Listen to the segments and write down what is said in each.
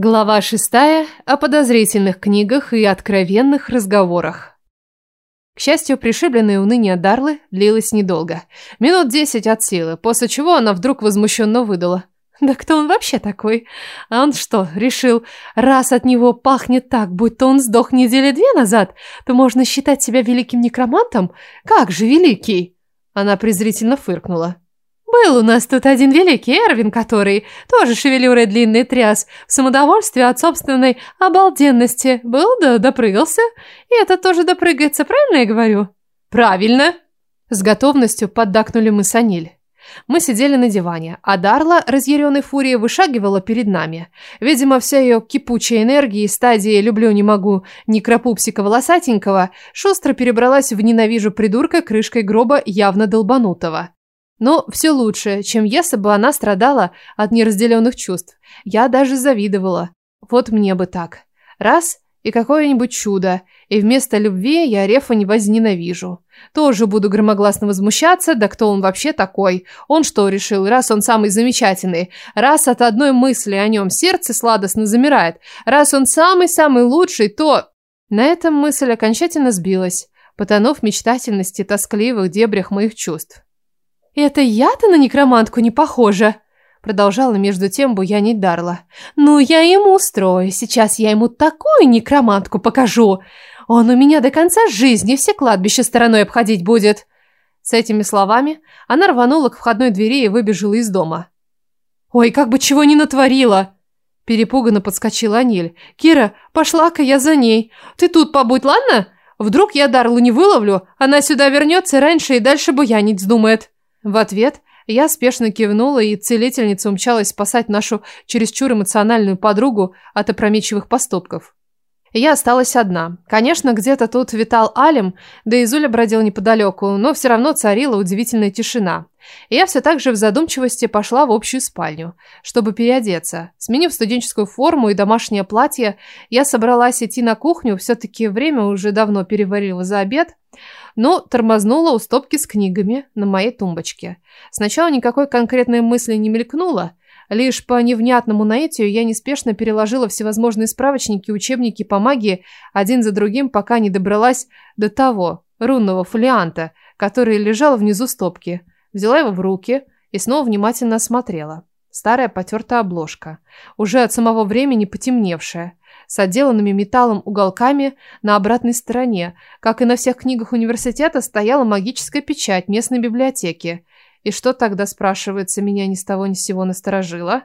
Глава 6 о подозрительных книгах и откровенных разговорах. К счастью, пришибленное уныние Дарлы длилось недолго. Минут десять от силы, после чего она вдруг возмущенно выдала. «Да кто он вообще такой? А он что, решил, раз от него пахнет так, будто он сдох недели две назад, то можно считать себя великим некромантом? Как же великий?» Она презрительно фыркнула. «Был у нас тут один великий Эрвин, который тоже шевелил длинный тряс в самодовольстве от собственной обалденности. Был да допрыгался, и это тоже допрыгается, правильно я говорю?» «Правильно!» С готовностью поддакнули мы Саниль. Мы сидели на диване, а Дарла, разъяренной фурией, вышагивала перед нами. Видимо, вся ее кипучая энергия и стадия «люблю-не могу» некропупсика-волосатенького шустро перебралась в «ненавижу придурка» крышкой гроба явно долбанутого. Но все лучше, чем если бы она страдала от неразделенных чувств. Я даже завидовала. Вот мне бы так. Раз и какое-нибудь чудо, и вместо любви я Рефа не возненавижу. Тоже буду громогласно возмущаться, да кто он вообще такой? Он что решил, раз он самый замечательный, раз от одной мысли о нем сердце сладостно замирает, раз он самый-самый лучший, то... На этом мысль окончательно сбилась, потонув в мечтательности тоскливых дебрях моих чувств. «Это я-то на некромантку не похожа!» Продолжала между тем буянить Дарла. «Ну, я ему устрою, сейчас я ему такую некромантку покажу! Он у меня до конца жизни все кладбища стороной обходить будет!» С этими словами она рванула к входной двери и выбежала из дома. «Ой, как бы чего не натворила!» Перепуганно подскочила Аниль. «Кира, пошла-ка я за ней. Ты тут побудь, ладно? Вдруг я Дарлу не выловлю, она сюда вернется раньше и дальше буянить вздумает». В ответ я спешно кивнула, и целительница умчалась спасать нашу чересчур эмоциональную подругу от опрометчивых поступков. Я осталась одна. Конечно, где-то тут витал Алим, да и Зуля бродил неподалеку, но все равно царила удивительная тишина. Я все так же в задумчивости пошла в общую спальню, чтобы переодеться. Сменив студенческую форму и домашнее платье, я собралась идти на кухню, все-таки время уже давно переварило за обед – но тормознула у стопки с книгами на моей тумбочке. Сначала никакой конкретной мысли не мелькнуло, лишь по невнятному наитию я неспешно переложила всевозможные справочники, учебники по магии один за другим, пока не добралась до того рунного фолианта, который лежал внизу стопки. Взяла его в руки и снова внимательно осмотрела. Старая потертая обложка, уже от самого времени потемневшая, с отделанными металлом уголками на обратной стороне. Как и на всех книгах университета стояла магическая печать местной библиотеки. И что тогда, спрашивается, меня ни с того ни с сего насторожило?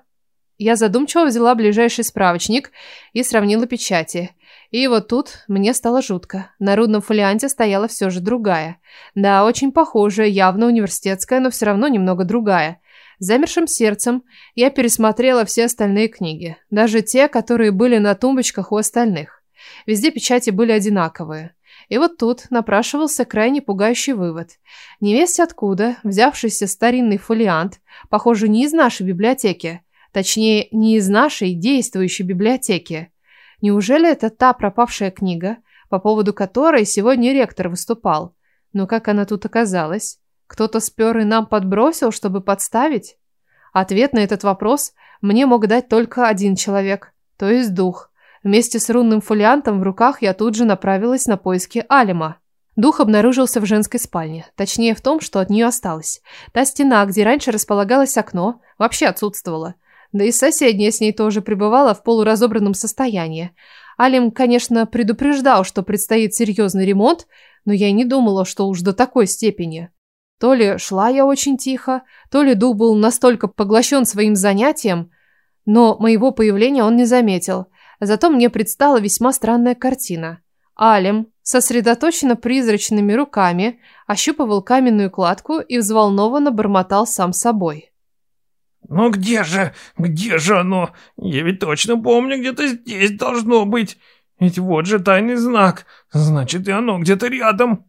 Я задумчиво взяла ближайший справочник и сравнила печати. И вот тут мне стало жутко. На рудном фолианте стояла все же другая. Да, очень похожая, явно университетская, но все равно немного другая замершим сердцем, я пересмотрела все остальные книги, даже те, которые были на тумбочках у остальных. Везде печати были одинаковые. И вот тут напрашивался крайне пугающий вывод. Невесть откуда взявшийся старинный фолиант, похоже, не из нашей библиотеки, точнее, не из нашей действующей библиотеки. Неужели это та пропавшая книга, по поводу которой сегодня ректор выступал? Но как она тут оказалась? Кто-то спер и нам подбросил, чтобы подставить? Ответ на этот вопрос мне мог дать только один человек, то есть дух. Вместе с рунным фолиантом в руках я тут же направилась на поиски Алима. Дух обнаружился в женской спальне, точнее в том, что от нее осталось. Та стена, где раньше располагалось окно, вообще отсутствовала. Да и соседняя с ней тоже пребывала в полуразобранном состоянии. Алим, конечно, предупреждал, что предстоит серьезный ремонт, но я и не думала, что уж до такой степени. То ли шла я очень тихо, то ли Ду был настолько поглощен своим занятием, но моего появления он не заметил. Зато мне предстала весьма странная картина. Алим, сосредоточенно призрачными руками, ощупывал каменную кладку и взволнованно бормотал сам собой. «Ну где же? Где же оно? Я ведь точно помню, где-то здесь должно быть. Ведь вот же тайный знак. Значит, и оно где-то рядом».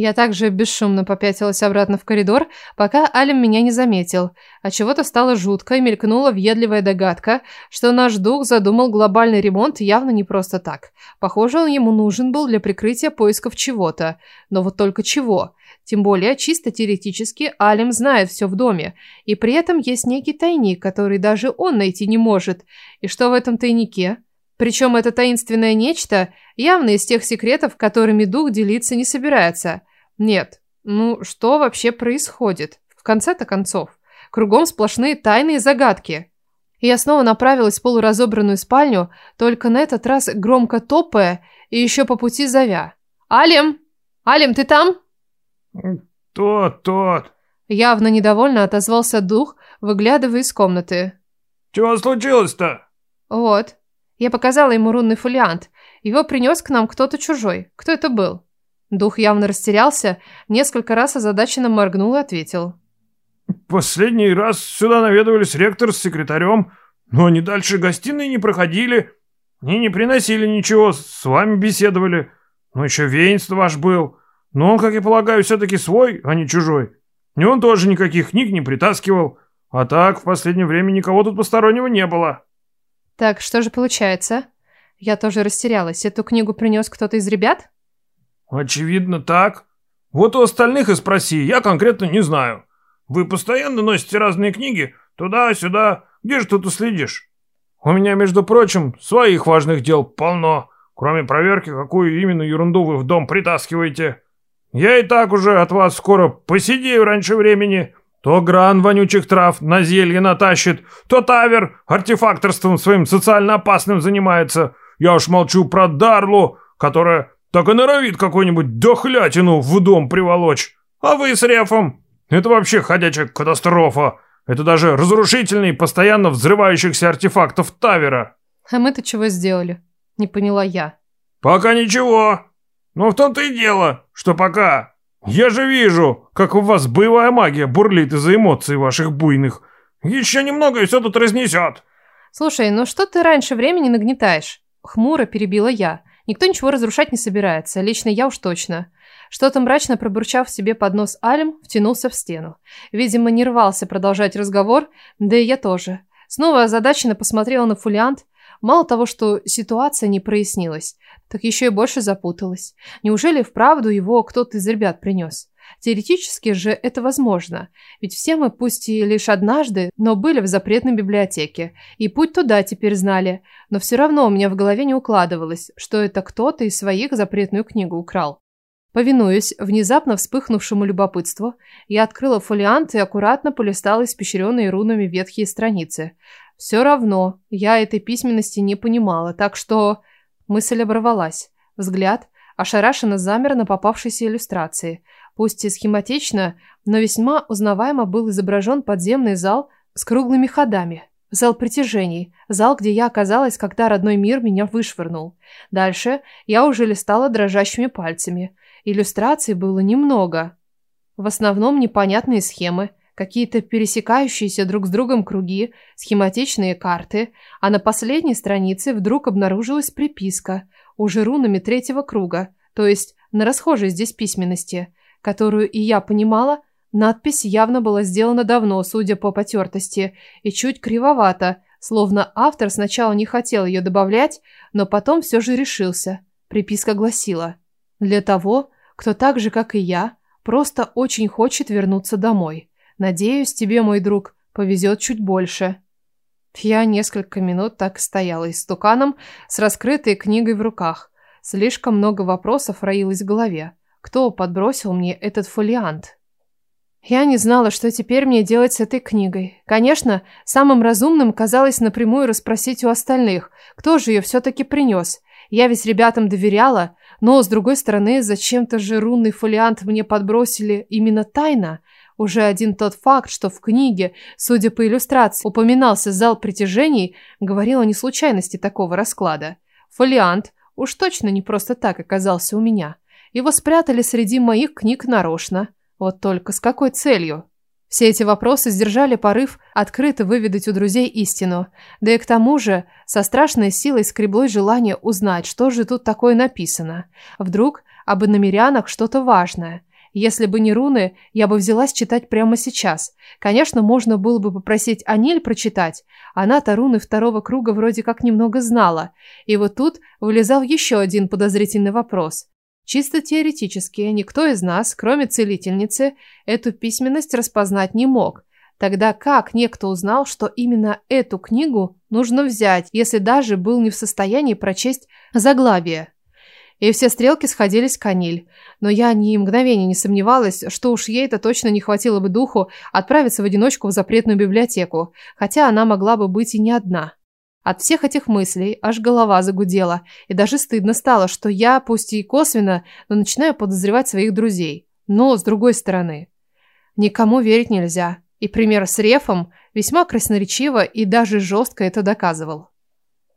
Я также бесшумно попятилась обратно в коридор, пока Алим меня не заметил. а чего то стало жутко и мелькнула въедливая догадка, что наш дух задумал глобальный ремонт явно не просто так. Похоже, он ему нужен был для прикрытия поисков чего-то. Но вот только чего? Тем более, чисто теоретически, Алим знает все в доме. И при этом есть некий тайник, который даже он найти не может. И что в этом тайнике? Причем это таинственное нечто явно из тех секретов, которыми дух делиться не собирается. Нет, ну что вообще происходит? В конце-то концов. Кругом сплошные тайные загадки. Я снова направилась в полуразобранную спальню, только на этот раз громко топая и еще по пути зовя. «Алим! Алим, ты там?» «Тот, тот!» Явно недовольно отозвался дух, выглядывая из комнаты. «Чего случилось-то?» «Вот». Я показала ему рунный фолиант. Его принес к нам кто-то чужой. Кто это был? Дух явно растерялся, несколько раз озадаченно моргнул и ответил. «Последний раз сюда наведывались ректор с секретарем, но они дальше гостиной не проходили и не приносили ничего, с вами беседовали. но еще веенство ваш был, но он, как я полагаю, все-таки свой, а не чужой. И он тоже никаких книг не притаскивал, а так в последнее время никого тут постороннего не было». «Так, что же получается?» Я тоже растерялась. Эту книгу принес кто-то из ребят? Очевидно так. Вот у остальных и спроси, я конкретно не знаю. Вы постоянно носите разные книги туда-сюда. Где же тут уследишь? У меня, между прочим, своих важных дел полно. Кроме проверки, какую именно ерунду вы в дом притаскиваете. Я и так уже от вас скоро посидею раньше времени. То гран вонючих трав на зелье натащит, то тавер артефакторством своим социально опасным занимается. Я уж молчу про Дарлу, которая так и норовит какой-нибудь дохлятину в дом приволочь. А вы с Рефом? Это вообще ходячая катастрофа. Это даже разрушительный, постоянно взрывающихся артефактов Тавера. А мы-то чего сделали? Не поняла я. Пока ничего. Но в том-то и дело, что пока. Я же вижу, как у вас боевая магия бурлит из-за эмоций ваших буйных. Еще немного и все тут разнесет. Слушай, ну что ты раньше времени нагнетаешь? Хмуро перебила я. Никто ничего разрушать не собирается, лично я уж точно. Что-то мрачно пробурчав себе под нос Алим, втянулся в стену. Видимо, не рвался продолжать разговор, да и я тоже. Снова озадаченно посмотрела на фолиант. Мало того, что ситуация не прояснилась, так еще и больше запуталась. Неужели вправду его кто-то из ребят принес? Теоретически же это возможно, ведь все мы, пусть и лишь однажды, но были в запретной библиотеке, и путь туда теперь знали, но все равно у меня в голове не укладывалось, что это кто-то из своих запретную книгу украл. Повинуясь внезапно вспыхнувшему любопытству, я открыла фолиант и аккуратно полистала испещренные рунами ветхие страницы. Все равно я этой письменности не понимала, так что... Мысль оборвалась. Взгляд ошарашенно замер на попавшейся иллюстрации – пусть и схематично, но весьма узнаваемо был изображен подземный зал с круглыми ходами. Зал притяжений, зал, где я оказалась, когда родной мир меня вышвырнул. Дальше я уже листала дрожащими пальцами. Иллюстраций было немного. В основном непонятные схемы, какие-то пересекающиеся друг с другом круги, схематичные карты, а на последней странице вдруг обнаружилась приписка, уже рунами третьего круга, то есть на расхожей здесь письменности – которую и я понимала, надпись явно была сделана давно, судя по потертости, и чуть кривовато, словно автор сначала не хотел ее добавлять, но потом все же решился. Приписка гласила «Для того, кто так же, как и я, просто очень хочет вернуться домой. Надеюсь, тебе, мой друг, повезет чуть больше». Я несколько минут так стояла истуканом с раскрытой книгой в руках. Слишком много вопросов роилось в голове. Кто подбросил мне этот фолиант? Я не знала, что теперь мне делать с этой книгой. Конечно, самым разумным казалось напрямую расспросить у остальных, кто же ее все-таки принес. Я ведь ребятам доверяла, но, с другой стороны, зачем-то же рунный фолиант мне подбросили именно тайно. Уже один тот факт, что в книге, судя по иллюстрации, упоминался зал притяжений, говорил о неслучайности такого расклада. Фолиант уж точно не просто так оказался у меня. Его спрятали среди моих книг нарочно. Вот только с какой целью? Все эти вопросы сдержали порыв открыто выведать у друзей истину. Да и к тому же, со страшной силой скреблось желание узнать, что же тут такое написано. Вдруг об иномерянах что-то важное. Если бы не руны, я бы взялась читать прямо сейчас. Конечно, можно было бы попросить Аниль прочитать. Она-то руны второго круга вроде как немного знала. И вот тут вылезал еще один подозрительный вопрос. Чисто теоретически никто из нас, кроме целительницы, эту письменность распознать не мог. Тогда как некто узнал, что именно эту книгу нужно взять, если даже был не в состоянии прочесть заглавие? И все стрелки сходились к Аниль. Но я ни мгновения не сомневалась, что уж ей-то точно не хватило бы духу отправиться в одиночку в запретную библиотеку, хотя она могла бы быть и не одна. От всех этих мыслей аж голова загудела, и даже стыдно стало, что я, пусть и косвенно, но начинаю подозревать своих друзей. Но, с другой стороны, никому верить нельзя. И пример с Рефом весьма красноречиво и даже жестко это доказывал.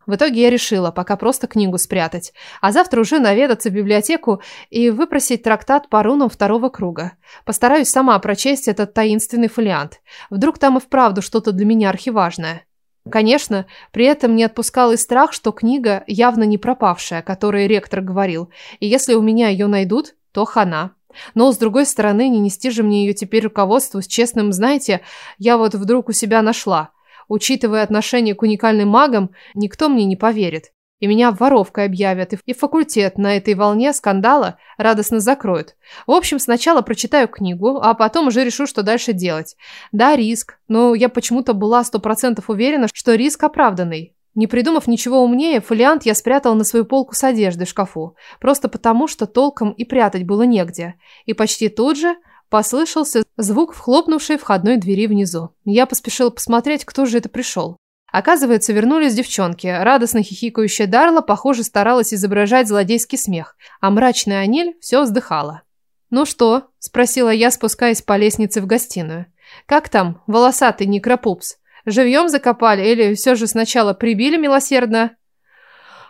В итоге я решила пока просто книгу спрятать, а завтра уже наведаться в библиотеку и выпросить трактат по рунам второго круга. Постараюсь сама прочесть этот таинственный фолиант. Вдруг там и вправду что-то для меня архиважное. Конечно, при этом не отпускал и страх, что книга явно не пропавшая, которой ректор говорил, и если у меня ее найдут, то хана. Но, с другой стороны, не нести же мне ее теперь руководству с честным, знаете, я вот вдруг у себя нашла. Учитывая отношение к уникальным магам, никто мне не поверит и меня воровкой объявят, и факультет на этой волне скандала радостно закроют. В общем, сначала прочитаю книгу, а потом уже решу, что дальше делать. Да, риск, но я почему-то была 100% уверена, что риск оправданный. Не придумав ничего умнее, фолиант я спрятала на свою полку с одеждой в шкафу, просто потому, что толком и прятать было негде. И почти тут же послышался звук в хлопнувшей входной двери внизу. Я поспешила посмотреть, кто же это пришел. Оказывается, вернулись девчонки. Радостно хихикающая Дарла, похоже, старалась изображать злодейский смех, а мрачная Аниль все вздыхала. «Ну что?» – спросила я, спускаясь по лестнице в гостиную. «Как там, волосатый некропупс? Живьем закопали или все же сначала прибили милосердно?»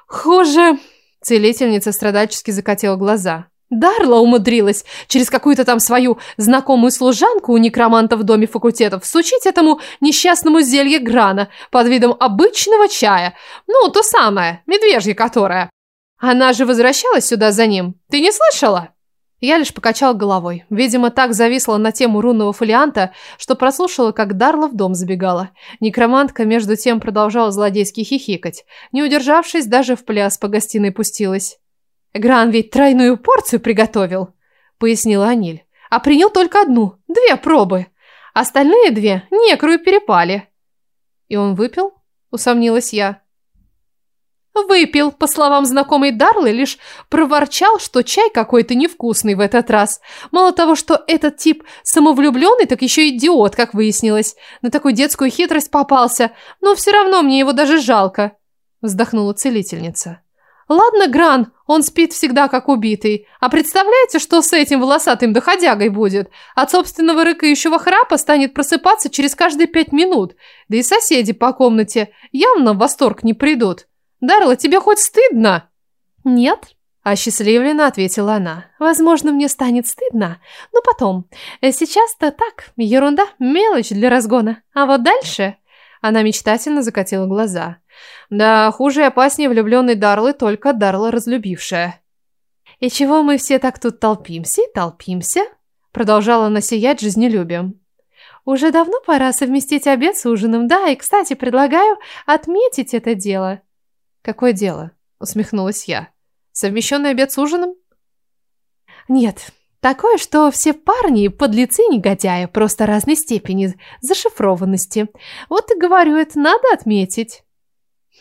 «Хуже!» – целительница страдальчески закатила глаза. Дарла умудрилась через какую-то там свою знакомую служанку у некроманта в доме факультетов всучить этому несчастному зелье грана под видом обычного чая. Ну, то самое, медвежье которое. Она же возвращалась сюда за ним. Ты не слышала? Я лишь покачал головой. Видимо, так зависла на тему рунного фолианта, что прослушала, как Дарла в дом забегала. Некромантка между тем продолжала злодейски хихикать. Не удержавшись, даже в пляс по гостиной пустилась. «Гран ведь тройную порцию приготовил», — пояснила Аниль. «А принял только одну, две пробы. Остальные две некрую перепали». «И он выпил?» — усомнилась я. Выпил, по словам знакомой Дарлы, лишь проворчал, что чай какой-то невкусный в этот раз. Мало того, что этот тип самовлюбленный, так еще идиот, как выяснилось. На такую детскую хитрость попался, но все равно мне его даже жалко. Вздохнула целительница. «Ладно, Гран, он спит всегда как убитый. А представляете, что с этим волосатым доходягой будет? От собственного рыкающего храпа станет просыпаться через каждые пять минут. Да и соседи по комнате явно в восторг не придут. Дарла, тебе хоть стыдно?» «Нет», Осчастливленно ответила она. «Возможно, мне станет стыдно, но потом. Э, сейчас-то так, ерунда, мелочь для разгона. А вот дальше...» Она мечтательно закатила глаза. Да хуже и опаснее влюбленной Дарлы только Дарла разлюбившая. «И чего мы все так тут толпимся и толпимся?» Продолжала насиять жизнелюбием. «Уже давно пора совместить обед с ужином, да, и, кстати, предлагаю отметить это дело». «Какое дело?» — усмехнулась я. «Совмещенный обед с ужином?» «Нет, Такое, что все парни – подлецы и негодяи, просто разной степени зашифрованности. Вот и говорю, это надо отметить.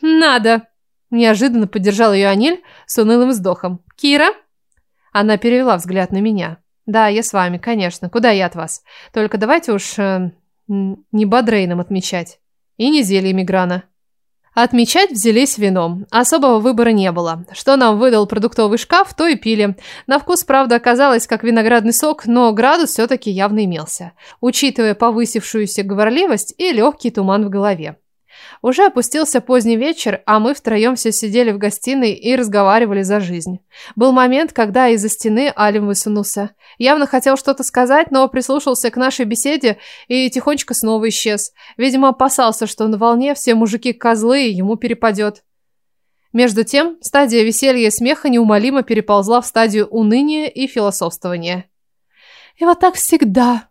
«Надо!» – неожиданно поддержал ее Аниль с унылым вздохом. «Кира?» Она перевела взгляд на меня. «Да, я с вами, конечно. Куда я от вас? Только давайте уж э, не бодрейном отмечать. И не зельями грана». Отмечать взялись вином. Особого выбора не было. Что нам выдал продуктовый шкаф, то и пили. На вкус, правда, оказалось как виноградный сок, но градус все-таки явно имелся, учитывая повысившуюся говорливость и легкий туман в голове. Уже опустился поздний вечер, а мы втроем все сидели в гостиной и разговаривали за жизнь. Был момент, когда из-за стены Алим высунулся. Явно хотел что-то сказать, но прислушался к нашей беседе и тихонечко снова исчез. Видимо, опасался, что на волне все мужики-козлы ему перепадет. Между тем, стадия веселья и смеха неумолимо переползла в стадию уныния и философствования. И вот так всегда.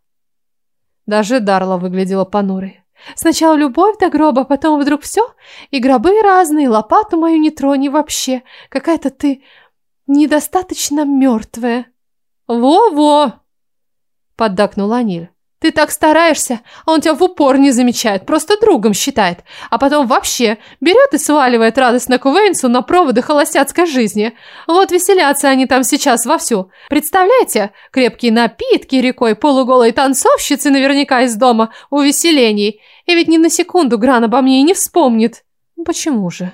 Даже Дарла выглядела понурой. Сначала любовь до гроба, потом вдруг все, и гробы разные, лопату мою не трони вообще. Какая-то ты недостаточно мертвая. Во-во! Поддакнула Аниль. Ты так стараешься, а он тебя в упор не замечает, просто другом считает. А потом вообще берет и сваливает радость на Кувейнсу на проводы холостяцкой жизни. Вот веселятся они там сейчас вовсю. Представляете, крепкие напитки рекой, полуголые танцовщицы наверняка из дома, увеселений. И ведь ни на секунду Гран обо мне и не вспомнит. Ну, почему же?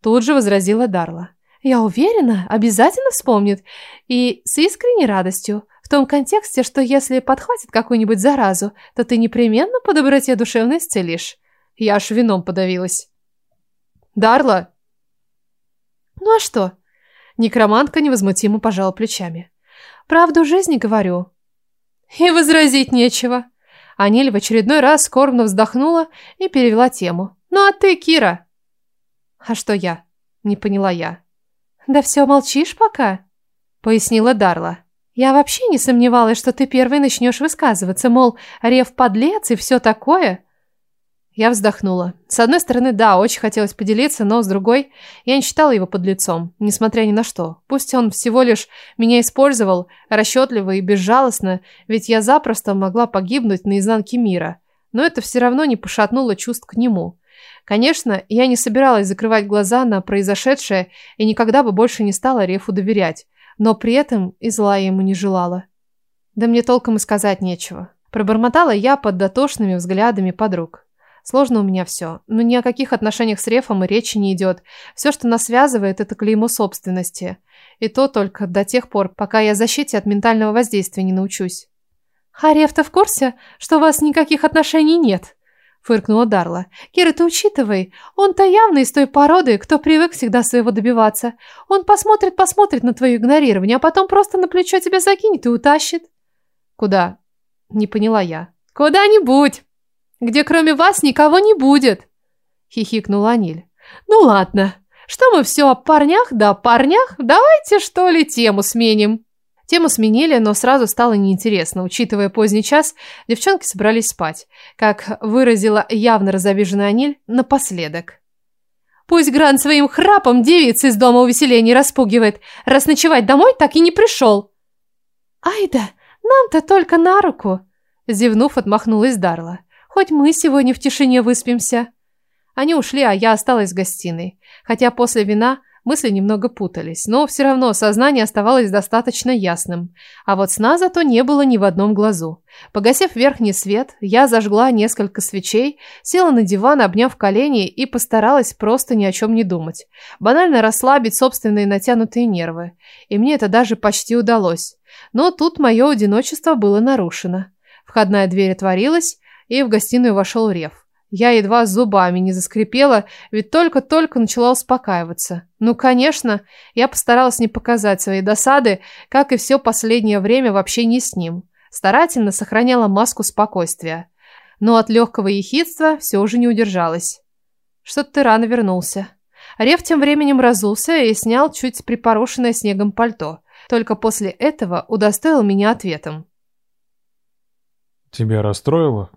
Тут же возразила Дарла. Я уверена, обязательно вспомнит. И с искренней радостью том контексте, что если подхватит какую-нибудь заразу, то ты непременно по доброте душевной исцелишь. Я аж вином подавилась. Дарла? Ну а что? Некромантка невозмутимо пожала плечами. Правду жизни говорю. И возразить нечего. Анель в очередной раз скорбно вздохнула и перевела тему. Ну а ты, Кира? А что я? Не поняла я. Да все молчишь пока? Пояснила Дарла. Я вообще не сомневалась, что ты первый начнешь высказываться, мол, Рев подлец и все такое. Я вздохнула. С одной стороны, да, очень хотелось поделиться, но с другой, я не считала его подлецом, несмотря ни на что. Пусть он всего лишь меня использовал, расчетливо и безжалостно, ведь я запросто могла погибнуть на изнанке мира. Но это все равно не пошатнуло чувств к нему. Конечно, я не собиралась закрывать глаза на произошедшее и никогда бы больше не стала Рефу доверять но при этом и зла ему не желала. Да мне толком и сказать нечего. Пробормотала я под дотошными взглядами подруг. Сложно у меня все, но ну, ни о каких отношениях с Рефом и речи не идет. Все, что нас связывает, это клеймо собственности. И то только до тех пор, пока я защите от ментального воздействия не научусь. «А Реф-то в курсе, что у вас никаких отношений нет?» фыркнула Дарла. Кира, ты учитывай. Он-то явно из той породы, кто привык всегда своего добиваться. Он посмотрит, посмотрит на твое игнорирование, а потом просто на плечо тебя закинет и утащит». «Куда?» – не поняла я. «Куда-нибудь, где кроме вас никого не будет», – хихикнула Аниль. «Ну ладно, что мы все о парнях да о парнях? Давайте что ли тему сменим?» Тема сменили, но сразу стало неинтересно, учитывая поздний час, девчонки собрались спать, как выразила явно разобиженная Аниль напоследок. Пусть Гран своим храпом девиц из дома увеселений распугивает, раз ночевать домой так и не пришел. «Ай да, нам-то только на руку!» Зевнув, отмахнулась Дарла. «Хоть мы сегодня в тишине выспимся». Они ушли, а я осталась в гостиной. Хотя после вина Мысли немного путались, но все равно сознание оставалось достаточно ясным. А вот сна зато не было ни в одном глазу. Погасив верхний свет, я зажгла несколько свечей, села на диван, обняв колени и постаралась просто ни о чем не думать. Банально расслабить собственные натянутые нервы. И мне это даже почти удалось. Но тут мое одиночество было нарушено. Входная дверь отворилась, и в гостиную вошел Рев. Я едва зубами не заскрипела, ведь только-только начала успокаиваться. Ну, конечно, я постаралась не показать своей досады, как и все последнее время вообще не с ним. Старательно сохраняла маску спокойствия. Но от легкого ехидства все же не удержалась. Что-то ты рано вернулся. Рев тем временем разулся и снял чуть припорошенное снегом пальто. Только после этого удостоил меня ответом. «Тебя расстроило?»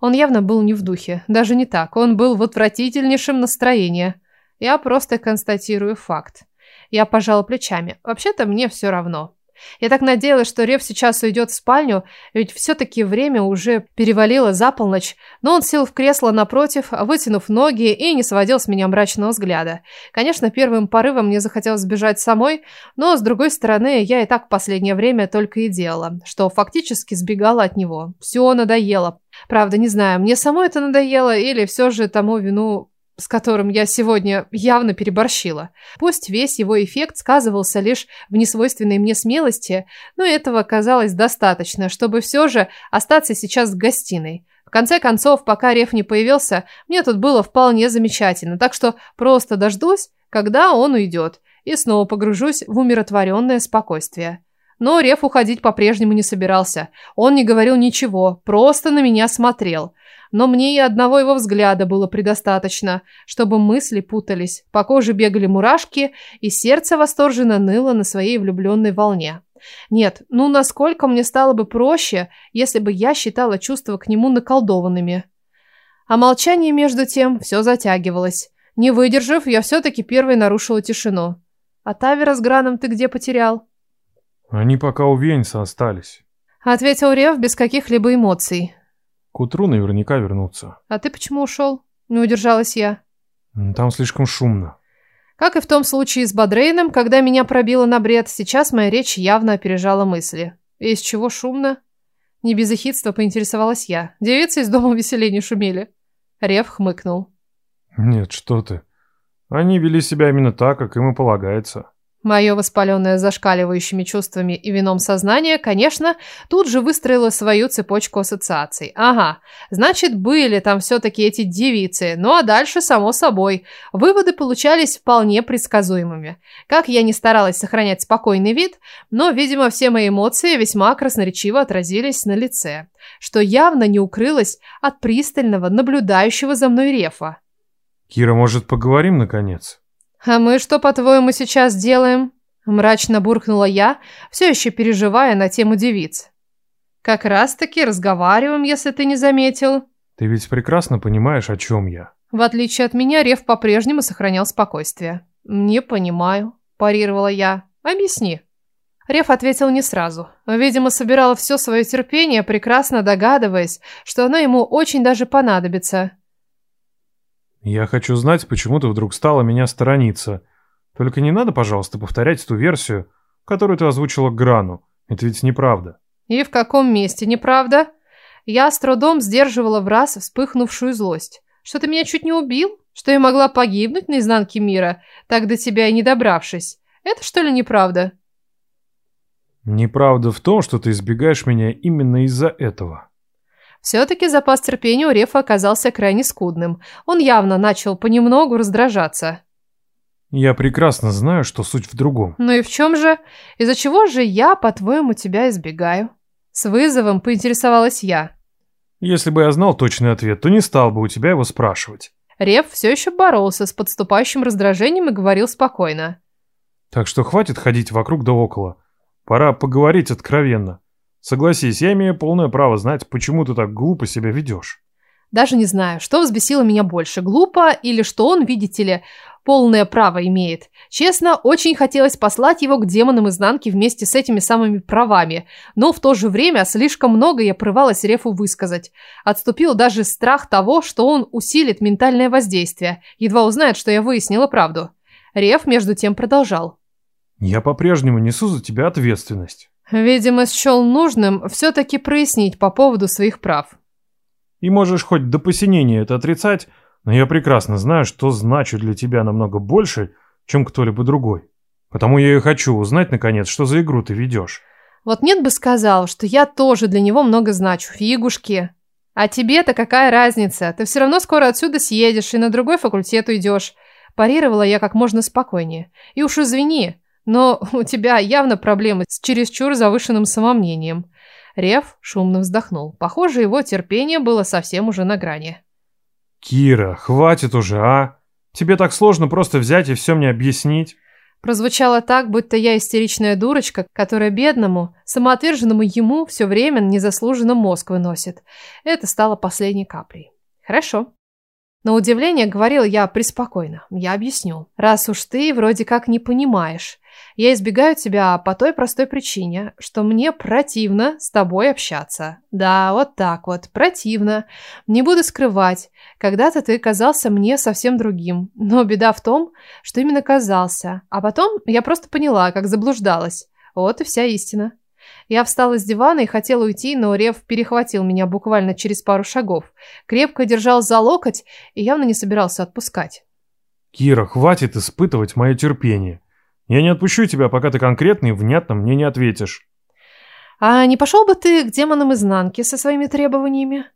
Он явно был не в духе. Даже не так. Он был в отвратительнейшем настроении. Я просто констатирую факт. Я пожала плечами. Вообще-то мне все равно. Я так надеялась, что Рев сейчас уйдет в спальню, ведь все-таки время уже перевалило за полночь, но он сел в кресло напротив, вытянув ноги и не сводил с меня мрачного взгляда. Конечно, первым порывом мне захотелось сбежать самой, но, с другой стороны, я и так в последнее время только и делала, что фактически сбегала от него. Все надоело, правда, не знаю, мне само это надоело или все же тому вину с которым я сегодня явно переборщила. Пусть весь его эффект сказывался лишь в несвойственной мне смелости, но этого казалось достаточно, чтобы все же остаться сейчас в гостиной. В конце концов, пока Реф не появился, мне тут было вполне замечательно, так что просто дождусь, когда он уйдет, и снова погружусь в умиротворенное спокойствие. Но Реф уходить по-прежнему не собирался. Он не говорил ничего, просто на меня смотрел. Но мне и одного его взгляда было предостаточно, чтобы мысли путались, по коже бегали мурашки, и сердце восторженно ныло на своей влюбленной волне. Нет, ну насколько мне стало бы проще, если бы я считала чувства к нему наколдованными. А молчание между тем все затягивалось. Не выдержав, я все-таки первой нарушила тишину. «А Тавера с Граном ты где потерял?» Они пока у остались. Ответил Рев без каких-либо эмоций. К утру наверняка вернутся. А ты почему ушел? Не удержалась я. Там слишком шумно. Как и в том случае с Бадрейном, когда меня пробило на бред, сейчас моя речь явно опережала мысли. Из чего шумно? Не без эхидства поинтересовалась я. Девицы из дома веселения шумели. Рев хмыкнул. Нет, что ты. Они вели себя именно так, как им и полагается. Мое воспаленное зашкаливающими чувствами и вином сознание, конечно, тут же выстроило свою цепочку ассоциаций. Ага, значит, были там все-таки эти девицы, ну а дальше, само собой. Выводы получались вполне предсказуемыми. Как я не старалась сохранять спокойный вид, но, видимо, все мои эмоции весьма красноречиво отразились на лице, что явно не укрылось от пристального, наблюдающего за мной рефа. «Кира, может, поговорим, наконец?» «А мы что, по-твоему, сейчас делаем?» Мрачно буркнула я, все еще переживая на тему девиц. «Как раз-таки разговариваем, если ты не заметил». «Ты ведь прекрасно понимаешь, о чем я». В отличие от меня, Рев по-прежнему сохранял спокойствие. «Не понимаю», – парировала я. «Объясни». Рев ответил не сразу. Видимо, собирал все свое терпение, прекрасно догадываясь, что оно ему очень даже понадобится. Я хочу знать, почему ты вдруг стала меня сторониться. Только не надо, пожалуйста, повторять ту версию, которую ты озвучила Грану. Это ведь неправда. И в каком месте неправда? Я с трудом сдерживала в раз вспыхнувшую злость. Что ты меня чуть не убил? Что я могла погибнуть на изнанке мира, так до тебя и не добравшись? Это что ли неправда? Неправда в том, что ты избегаешь меня именно из-за этого. Все-таки запас терпения у Рефа оказался крайне скудным. Он явно начал понемногу раздражаться. Я прекрасно знаю, что суть в другом. Ну и в чем же? Из-за чего же я, по-твоему, тебя избегаю? С вызовом поинтересовалась я. Если бы я знал точный ответ, то не стал бы у тебя его спрашивать. Реф все еще боролся с подступающим раздражением и говорил спокойно. Так что хватит ходить вокруг да около. Пора поговорить откровенно. Согласись, я имею полное право знать, почему ты так глупо себя ведешь. Даже не знаю, что взбесило меня больше, глупо или что он, видите ли, полное право имеет. Честно, очень хотелось послать его к демонам изнанки вместе с этими самыми правами, но в то же время слишком много я прорывалась Рефу высказать. Отступил даже страх того, что он усилит ментальное воздействие, едва узнает, что я выяснила правду. Реф между тем продолжал. «Я по-прежнему несу за тебя ответственность. Видимо, счел нужным все-таки прояснить по поводу своих прав. И можешь хоть до посинения это отрицать, но я прекрасно знаю, что значит для тебя намного больше, чем кто-либо другой. Потому я и хочу узнать, наконец, что за игру ты ведешь. Вот нет бы сказал, что я тоже для него много значу, фигушки. А тебе-то какая разница? Ты все равно скоро отсюда съедешь и на другой факультет уйдешь. Парировала я как можно спокойнее. И уж извини, но у тебя явно проблемы с чересчур завышенным самомнением. Рев шумно вздохнул. Похоже, его терпение было совсем уже на грани. «Кира, хватит уже, а? Тебе так сложно просто взять и все мне объяснить?» Прозвучало так, будто я истеричная дурочка, которая бедному, самоотверженному ему все время незаслуженно мозг выносит. Это стало последней каплей. «Хорошо, на удивление говорил я преспокойно. Я объясню. Раз уж ты вроде как не понимаешь, я избегаю тебя по той простой причине, что мне противно с тобой общаться. Да, вот так вот, противно. Не буду скрывать, когда-то ты казался мне совсем другим. Но беда в том, что именно казался. А потом я просто поняла, как заблуждалась. Вот и вся истина. Я встала с дивана и хотела уйти, но Рев перехватил меня буквально через пару шагов. Крепко держал за локоть и явно не собирался отпускать. «Кира, хватит испытывать мое терпение. Я не отпущу тебя, пока ты конкретно и внятно мне не ответишь». «А не пошел бы ты к демонам изнанки со своими требованиями?»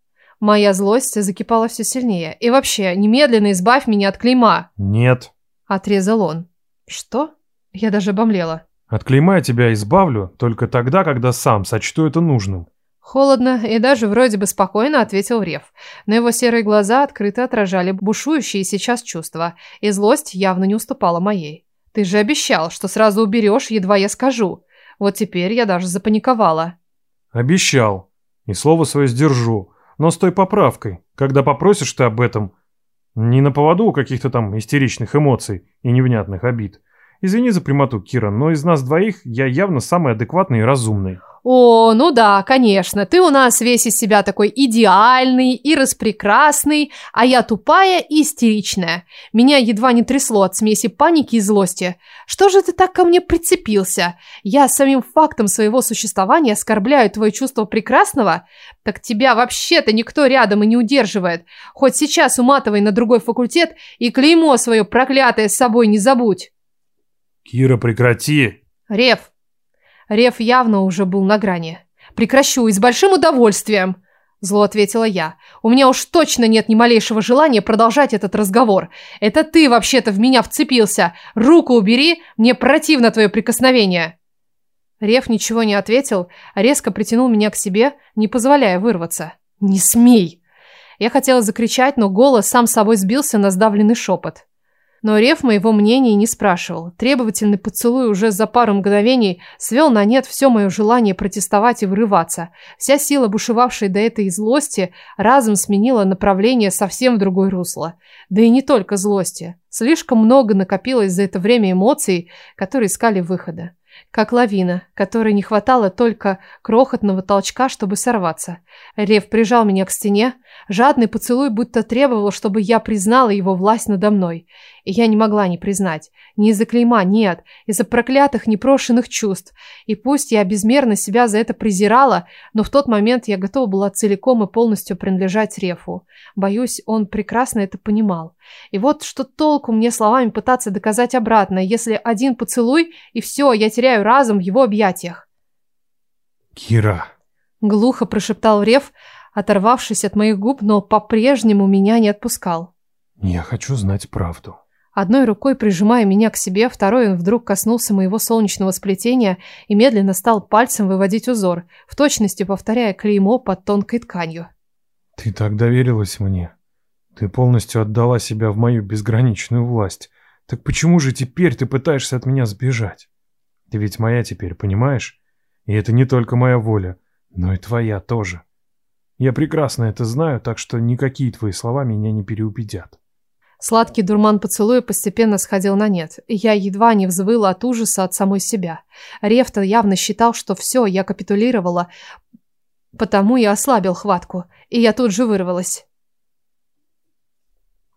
Моя злость закипала все сильнее. «И вообще, немедленно избавь меня от клейма!» «Нет!» – отрезал он. «Что?» Я даже обомлела. Отклеймая тебя избавлю только тогда, когда сам сочту это нужным. Холодно и даже вроде бы спокойно ответил Рев, но его серые глаза открыто отражали бушующие сейчас чувства, и злость явно не уступала моей. «Ты же обещал, что сразу уберешь, едва я скажу. Вот теперь я даже запаниковала». «Обещал. И слово свое сдержу. Но с той поправкой, когда попросишь ты об этом, не на поводу каких-то там истеричных эмоций и невнятных обид, Извини за прямоту, Кира, но из нас двоих я явно самый адекватный и разумный. О, ну да, конечно, ты у нас весь из себя такой идеальный и распрекрасный, а я тупая и истеричная. Меня едва не трясло от смеси паники и злости. Что же ты так ко мне прицепился? Я самим фактом своего существования оскорбляю твое чувство прекрасного? Так тебя вообще-то никто рядом и не удерживает. Хоть сейчас уматывай на другой факультет и клеймо свое проклятое с собой не забудь. Кира, прекрати!» «Рев!» Рев явно уже был на грани. «Прекращу и с большим удовольствием!» Зло ответила я. «У меня уж точно нет ни малейшего желания продолжать этот разговор. Это ты вообще-то в меня вцепился. Руку убери, мне противно твое прикосновение!» Рев ничего не ответил, а резко притянул меня к себе, не позволяя вырваться. «Не смей!» Я хотела закричать, но голос сам собой сбился на сдавленный шепот. Но Рев моего мнения не спрашивал. Требовательный поцелуй уже за пару мгновений свел на нет все мое желание протестовать и врываться. Вся сила, бушевавшая до этой злости, разом сменила направление совсем в другое русло. Да и не только злости. Слишком много накопилось за это время эмоций, которые искали выхода. Как лавина, которой не хватало только крохотного толчка, чтобы сорваться. Рев прижал меня к стене. Жадный поцелуй будто требовал, чтобы я признала его власть надо мной. И я не могла не признать. Не из-за клейма, нет. Из-за проклятых, непрошенных чувств. И пусть я безмерно себя за это презирала, но в тот момент я готова была целиком и полностью принадлежать Рефу. Боюсь, он прекрасно это понимал. И вот что толку мне словами пытаться доказать обратно, если один поцелуй, и все, я теряю разум в его объятиях. «Кира!» — глухо прошептал Реф, оторвавшись от моих губ, но по-прежнему меня не отпускал. «Я хочу знать правду». Одной рукой прижимая меня к себе, второй он вдруг коснулся моего солнечного сплетения и медленно стал пальцем выводить узор, в точности повторяя клеймо под тонкой тканью. «Ты так доверилась мне. Ты полностью отдала себя в мою безграничную власть. Так почему же теперь ты пытаешься от меня сбежать? Ты ведь моя теперь, понимаешь? И это не только моя воля, но и твоя тоже. Я прекрасно это знаю, так что никакие твои слова меня не переубедят». Сладкий дурман поцелуя постепенно сходил на нет. Я едва не взвыла от ужаса от самой себя. Рефта явно считал, что все, я капитулировала, потому и ослабил хватку. И я тут же вырвалась.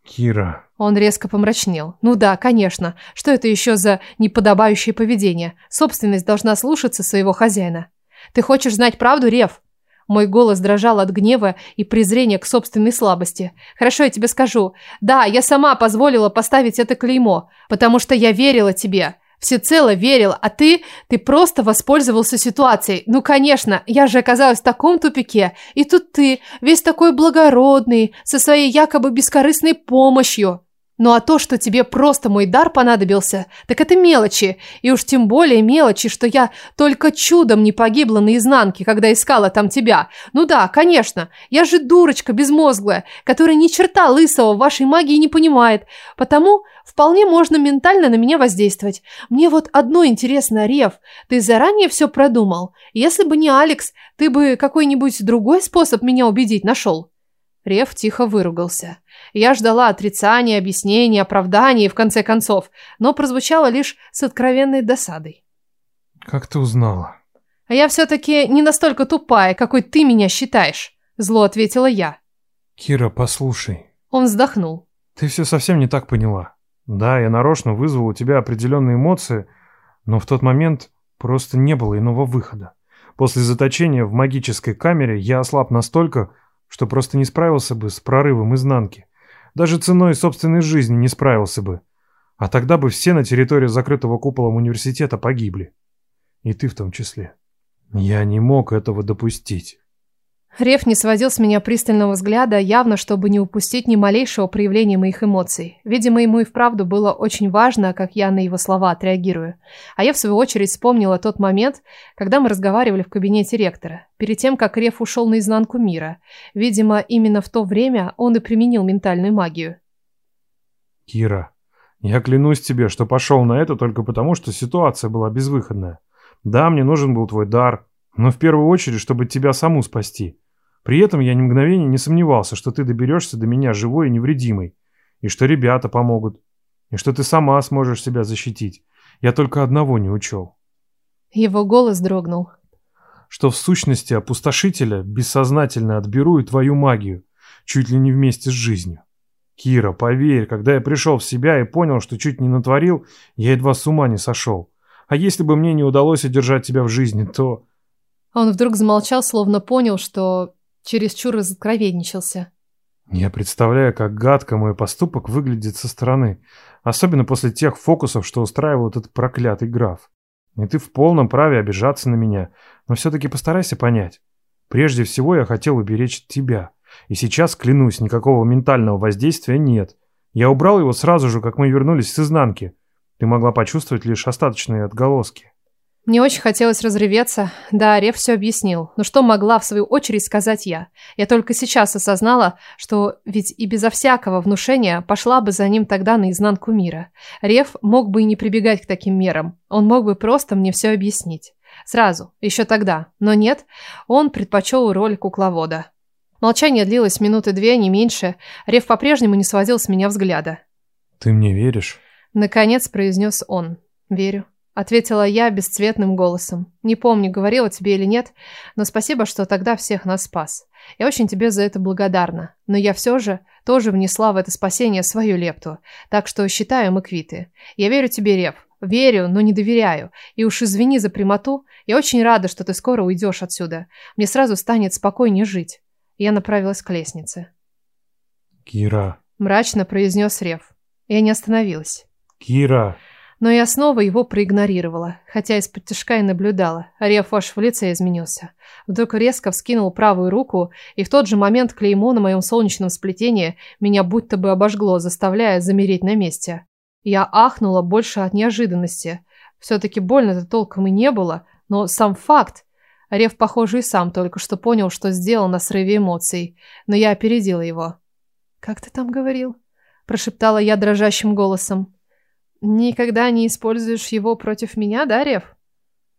Кира. Он резко помрачнел. Ну да, конечно. Что это еще за неподобающее поведение? Собственность должна слушаться своего хозяина. Ты хочешь знать правду, Рев? Мой голос дрожал от гнева и презрения к собственной слабости. «Хорошо, я тебе скажу. Да, я сама позволила поставить это клеймо, потому что я верила тебе. Всецело верил, а ты... Ты просто воспользовался ситуацией. Ну, конечно, я же оказалась в таком тупике. И тут ты, весь такой благородный, со своей якобы бескорыстной помощью». Ну а то, что тебе просто мой дар понадобился, так это мелочи. И уж тем более мелочи, что я только чудом не погибла наизнанке, когда искала там тебя. Ну да, конечно, я же дурочка безмозглая, которая ни черта лысого вашей магии не понимает. Потому вполне можно ментально на меня воздействовать. Мне вот одно интересно, Рев, ты заранее все продумал. Если бы не Алекс, ты бы какой-нибудь другой способ меня убедить нашел. Рев тихо выругался. Я ждала отрицания, объяснений, оправданий, в конце концов, но прозвучало лишь с откровенной досадой. «Как ты узнала?» «А я все-таки не настолько тупая, какой ты меня считаешь», – зло ответила я. «Кира, послушай». Он вздохнул. «Ты все совсем не так поняла. Да, я нарочно вызвал у тебя определенные эмоции, но в тот момент просто не было иного выхода. После заточения в магической камере я ослаб настолько, что просто не справился бы с прорывом изнанки. Даже ценой собственной жизни не справился бы. А тогда бы все на территории закрытого куполом университета погибли. И ты в том числе. Я не мог этого допустить. Реф не сводил с меня пристального взгляда, явно чтобы не упустить ни малейшего проявления моих эмоций. Видимо, ему и вправду было очень важно, как я на его слова отреагирую. А я, в свою очередь, вспомнила тот момент, когда мы разговаривали в кабинете ректора, перед тем, как Реф ушел наизнанку мира. Видимо, именно в то время он и применил ментальную магию. «Кира, я клянусь тебе, что пошел на это только потому, что ситуация была безвыходная. Да, мне нужен был твой дар». Но в первую очередь, чтобы тебя саму спасти. При этом я ни мгновения не сомневался, что ты доберешься до меня живой и невредимой, и что ребята помогут, и что ты сама сможешь себя защитить. Я только одного не учел. Его голос дрогнул. Что в сущности опустошителя бессознательно отберу и твою магию, чуть ли не вместе с жизнью. Кира, поверь, когда я пришел в себя и понял, что чуть не натворил, я едва с ума не сошел. А если бы мне не удалось удержать тебя в жизни, то... Он вдруг замолчал, словно понял, что чересчур разоткровенничался. Я представляю, как гадко мой поступок выглядит со стороны, особенно после тех фокусов, что устраивал этот проклятый граф. И ты в полном праве обижаться на меня, но все-таки постарайся понять. Прежде всего я хотел уберечь тебя, и сейчас, клянусь, никакого ментального воздействия нет. Я убрал его сразу же, как мы вернулись с изнанки. Ты могла почувствовать лишь остаточные отголоски. Мне очень хотелось разреветься, да Ареф все объяснил, но что могла в свою очередь сказать я? Я только сейчас осознала, что ведь и безо всякого внушения пошла бы за ним тогда наизнанку мира. Реф мог бы и не прибегать к таким мерам, он мог бы просто мне все объяснить. Сразу, еще тогда, но нет, он предпочел роль кукловода. Молчание длилось минуты две, не меньше, Реф по-прежнему не сводил с меня взгляда. «Ты мне веришь?» Наконец произнес он. «Верю». Ответила я бесцветным голосом. Не помню, говорила тебе или нет, но спасибо, что тогда всех нас спас. Я очень тебе за это благодарна. Но я все же тоже внесла в это спасение свою лепту. Так что считаю, мы квиты. Я верю тебе, Рев. Верю, но не доверяю. И уж извини за прямоту. Я очень рада, что ты скоро уйдешь отсюда. Мне сразу станет спокойнее жить. Я направилась к лестнице. «Кира!» – мрачно произнес Рев. Я не остановилась. «Кира!» Но я снова его проигнорировала, хотя из-под тяжка и наблюдала. Рев аж в лице изменился. Вдруг резко вскинул правую руку, и в тот же момент клеймо на моем солнечном сплетении меня будто бы обожгло, заставляя замереть на месте. Я ахнула больше от неожиданности. Все-таки больно-то толком и не было, но сам факт. Рев, похоже, и сам только что понял, что сделал на срыве эмоций, но я опередила его. «Как ты там говорил?» – прошептала я дрожащим голосом. Никогда не используешь его против меня, Дарьев?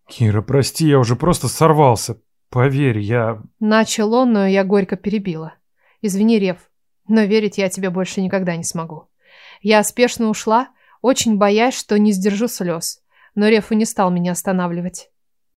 Кира, прости, я уже просто сорвался. Поверь, я... Начал он, но я горько перебила. Извини, Рев, но верить я тебе больше никогда не смогу. Я спешно ушла, очень боясь, что не сдержу слез. Но Рефу не стал меня останавливать.